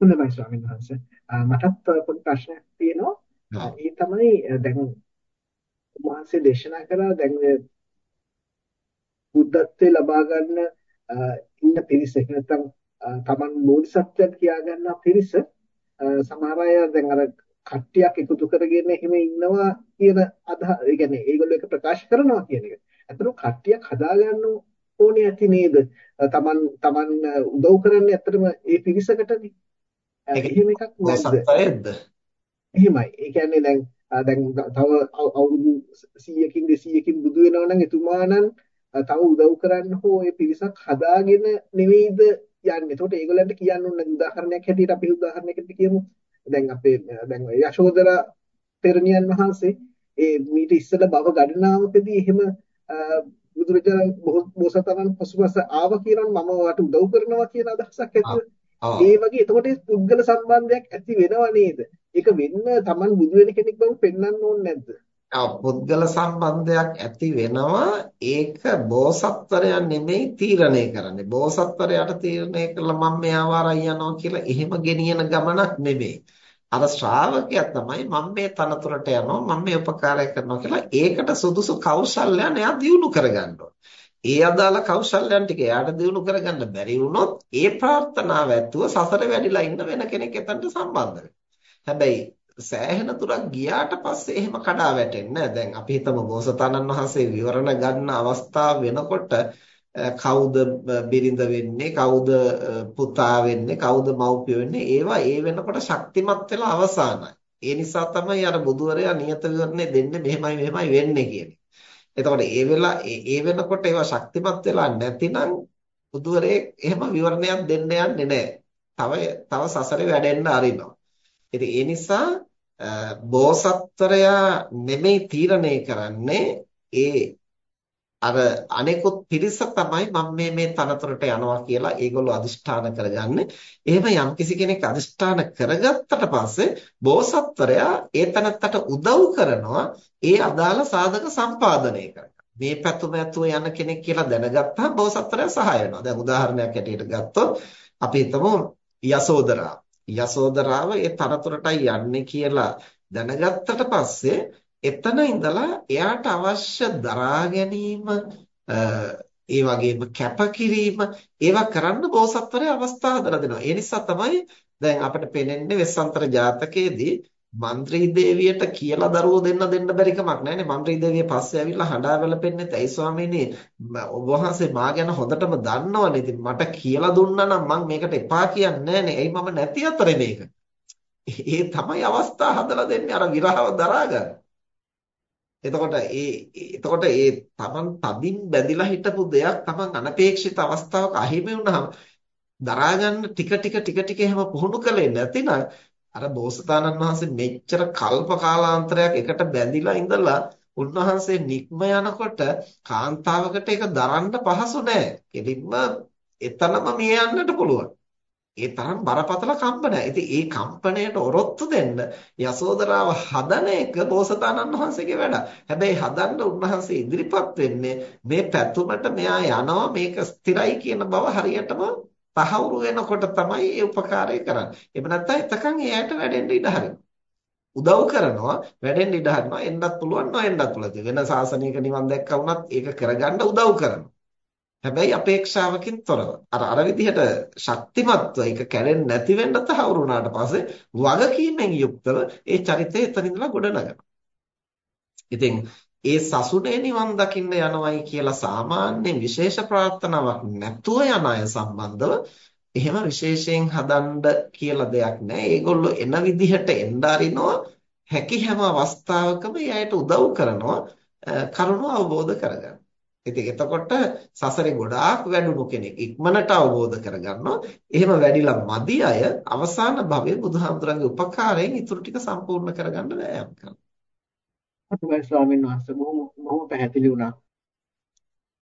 හොඳයි ස්වාමීන් වහන්සේ. මටත් පොඩි ප්‍රශ්නයක් තියෙනවා. ඒ තමයි දැන් වහන්සේ දේශනා කරා දැන් බුද්ධත්වයේ ලබා ගන්න ඉන්න පිරිස නැත්නම් තමන් බෝධිසත්වයන් කියා ගන්න පිරිස සමහර අය දැන් අර කට්ටියක් එකතු කරගෙන එහෙම ඉන්නවා කියන අදහ ඒ කියන්නේ ඒගොල්ලෝ එක ප්‍රකාශ කරනවා කියන එක. අතන කට්ටියක් හදාගන්න ඕනේ ඇති නේද? තමන් තමන් උදව් කරන්නේ ඇත්තටම ඒ පිරිසකටනේ. එහෙම එකක් නැද්ද? එහෙමයි. ඒ කියන්නේ දැන් දැන් තව අවුරුදු 100කින් 200කින් බුදු වෙනවා නම් එතුමා නම් තව උදව් කරන්න හෝ ඒ පිරිසක් හදාගෙන නෙවෙයිද යන්නේ. ඒකට ඒගොල්ලන්ට කියන්න ඕන උදාහරණයක් හැටියට අපි උදාහරණයකට කියමු. දැන් අපේ දැන් යශෝදරා තෙරණියන් වහන්සේ ඒ මීට ඉස්සෙල්ල භව ගණනාවකදී එහෙම බුදුරජාණන් බෝසතාණන් පසුපස ආව කියනවා මම ඔයාලට උදව් කරනවා කියන අදහසක් ඇතිව ඒ වගේ එතකොට පුද්ගල සම්බන්ධයක් ඇති වෙනව නේද? ඒක වෙන්න Taman බුදු වෙන කෙනෙක් බව පෙන්වන්න ඕනේ නැද්ද? පුද්ගල සම්බන්ධයක් ඇති වෙනවා ඒක බෝසත්වරයා නෙමෙයි තීරණය කරන්නේ. බෝසත්වරයාට තීරණය කළා මම මෙයාව අරන් යනවා කියලා එහෙම ගෙනියන ගමනක් නෙමෙයි. අර ශ්‍රාවකයා තමයි මම මේ තනතුරට යනවා මම මේ උපකාරය කරනවා කියලා ඒකට සුදුසු කෞශල්‍යයන් එයා දියුණු කරගන්න ඒ අදාළ කෞශල්‍යයන් ටික එයාට දියුණු කරගන්න බැරි වුණොත් ඒ ප්‍රාර්ථනාව ඇතුව සසර වැඩිලා ඉන්න වෙන කෙනෙක් එතනට සම්බන්ධ හැබැයි සෑහෙන දුරක් ගියාට පස්සේ එහෙම කඩා වැටෙන්නේ දැන් අපි හිතමු බෝසතාණන් වහන්සේ විවරණ ගන්න අවස්ථාව වෙනකොට කවුද බිරිඳ වෙන්නේ කවුද පුතා වෙන්නේ කවුද මව්පිය වෙන්නේ ඒවා ඒ වෙනකොට ශක්තිමත් වෙලා අවසానයි. ඒ නිසා තමයි අර බුදුවරයා නියත විවරණේ දෙන්නේ මෙහෙමයි මෙහෙමයි වෙන්නේ කියන්නේ එතකොට ඒ වෙලා ඒ වෙනකොට ඒවා ශක්තිමත් වෙලා නැතිනම් බුදුවරේ එහෙම විවරණයක් දෙන්න යන්නේ නැහැ තව තව සසරේ වැඩෙන්න අරිනවා. ඉතින් ඒ නිසා බෝසත්වරයා නෙමෙයි තීරණය කරන්නේ ඒ අර අනෙකුත් පිරිස තමයි මම මේ මේ තනතුරට යනවා කියලා ඒගොල්ලෝ අදිෂ්ඨාන කරගන්නේ. එහෙම යම්කිසි කෙනෙක් අදිෂ්ඨාන කරගත්තට පස්සේ බෝසත්වරයා ඒ තනත්තට උදව් කරනවා ඒ අදාළ සාධක සම්පාදනය කරගන්න. මේ පැතුම ඇතුව යන කෙනෙක් කියලා දැනගත්තාම බෝසත්වරයා සහාය වෙනවා. දැන් උදාහරණයක් ඇටියට ගත්තොත් අපි හිතමු යසෝදරා. යසෝදරාව ඒ තනතුරටයි යන්නේ කියලා දැනගත්තට පස්සේ එතන ඉඳලා එයාට අවශ්‍ය දරා ගැනීම ඒ වගේම කැපකිරීම ඒවා කරන්න බෝසත්වරේ අවස්ථා හදලා දෙනවා. ඒ නිසා තමයි දැන් අපිට පේන්නේ වෙස්සන්තර ජාතකයේදී මන්ත්‍රී දේවියට කියලා දරුවෝ දෙන්න දෙන්න බැරි කමක් නැහැ නේ. මන්ත්‍රී දේවිය පස්සේ ඇවිල්ලා හඬා වැළපෙන්නේ ඇයි ස්වාමීනි ඔබ වහන්සේ මා ගැන හොඳටම දන්නවනේ. ඉතින් මට කියලා දුන්නා නම් මම මේකට එපා කියන්නේ නැහැ නේ. ඇයි මම නැති අතරේ මේක? ඒ තමයි අවස්ථා හදලා දෙන්නේ අර විරහව දරා ගන්න. එතකොට ඒ එතකොට ඒ තමන් තදින් බැඳිලා හිටපු දෙයක් තමන් අනපේක්ෂිත අවස්ථාවක අහිමි වුණාම දරා ගන්න ටික ටික ටික ටික එහෙම පුහුණු කළේ නැතිනම් අර බෝසතාණන් වහන්සේ මෙච්චර කල්ප කාලාන්තරයක් එකට බැඳිලා ඉඳලා උන්වහන්සේ නික්ම යනකොට කාන්තාවකට ඒක දරන්න පහසු නෑ. කෙලින්ම එතනම මිය යන්නට පුළුවන්. ඒ තරම් බරපතල කම්පනයක්. ඉතින් ඒ කම්පණයට ඔරොත්තු දෙන්න යසෝදරාව හදන එක බෝසතාණන් වහන්සේගේ වැඩ. හැබැයි හදන්න උන්වහන්සේ ඉදිරිපත් වෙන්නේ මේ පැතුමට මෙයා යනවා මේක ස්ථිරයි කියන බව හරියටම තහවුරු වෙනකොට තමයි ඒ උපකාරය කරන්නේ. එහෙම නැත්නම් එතකන් එයාට වැඩෙන්න ඉඩ හරිනවා. උදව් කරනවා වැඩෙන්න ඉඩ හරිනවා එන්නත් පුළුවන් නොඑන්නත් පුළුවන්. වෙන සාසනයක නිවන් දැක්කා වුණත් ඒක කරගන්න උදව් කරනවා. හැබැයි අපේක්ෂාවකින් තොරව. අර අර විදිහට ශක්තිමත්ව ඒක කැඩෙන්නේ නැති වෙන්න තහවුරු වුණාට පස්සේ වගකීමෙන් යුක්තව ඒ චරිතය එතන ඉඳලා ගොඩනගනවා. ඉතින් ඒ සසුනේ නිවන් දකින්න යනවයි කියලා සාමාන්‍ය විශේෂ ප්‍රාර්ථනාවක් නැතුව යන අය සම්බන්ධව එහෙම විශේෂයෙන් හදන්න කියලා දෙයක් නැහැ. ඒගොල්ලෝ එන විදිහට එන්න අරිනවා හැකි හැම අවස්ථාවකම එයාට උදව් කරනවා කරුණ අවබෝධ කරගන්න. ඉතින් එතකොට සසරේ ගොඩාක් වැඩුණු කෙනෙක් ඉක්මනට අවබෝධ කරගන්නවා. එහෙම වැඩිලා මදි අය අවසාන භවයේ බුදුහාමුදුරන්ගේ උපකාරයෙන් ඊටු ටික සම්පූර්ණ කරගන්න වෑයම් කරනවා. අපේ ස්වාමීන් වහන්සේ බොහොම බොහොම පැහැදිලි වුණා.